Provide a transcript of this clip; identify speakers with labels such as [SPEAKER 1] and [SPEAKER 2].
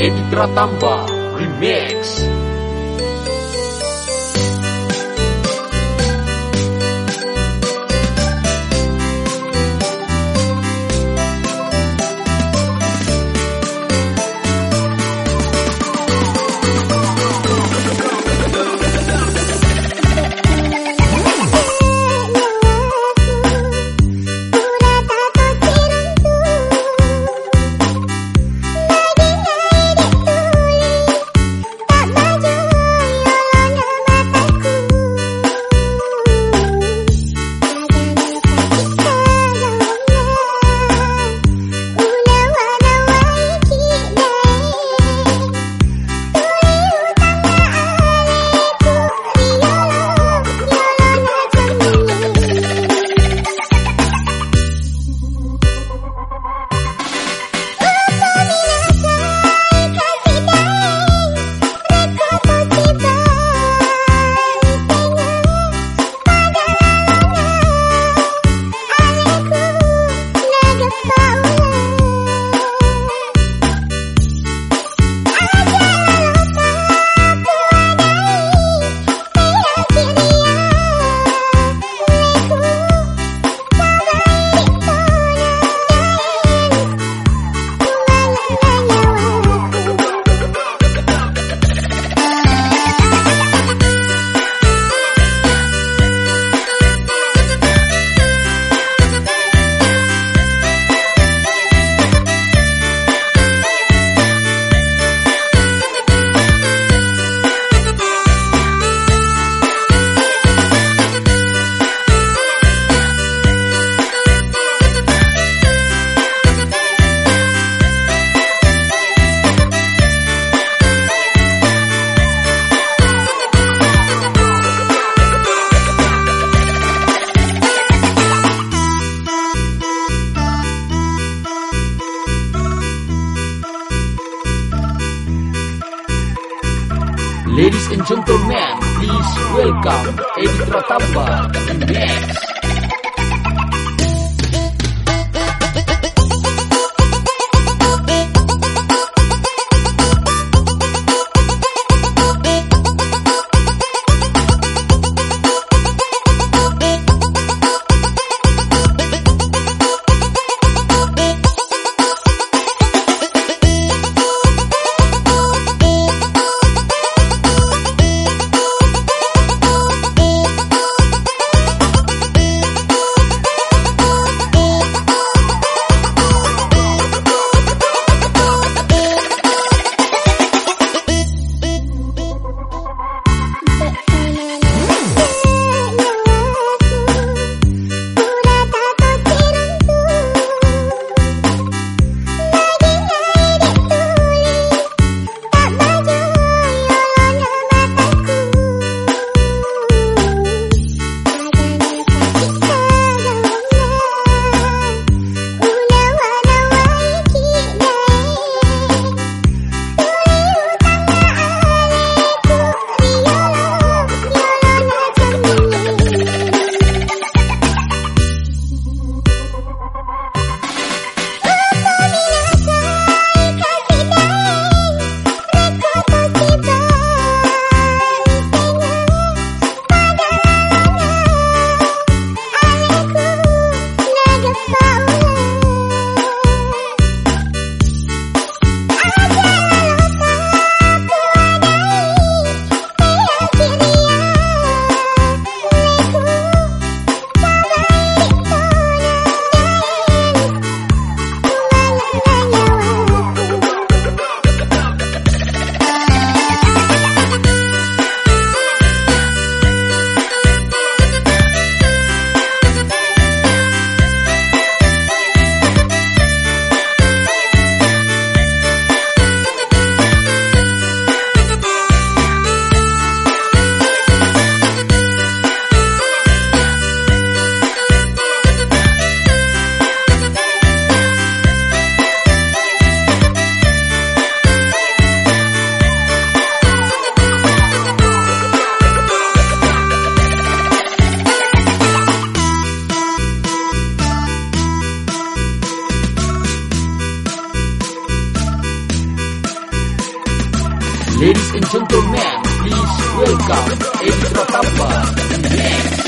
[SPEAKER 1] Edi Pratamba Remix Ladies and gentlemen, please welcome Edi Pratamba Remix
[SPEAKER 2] Ladies and gentlemen, please welcome Edi Pratamba Remix.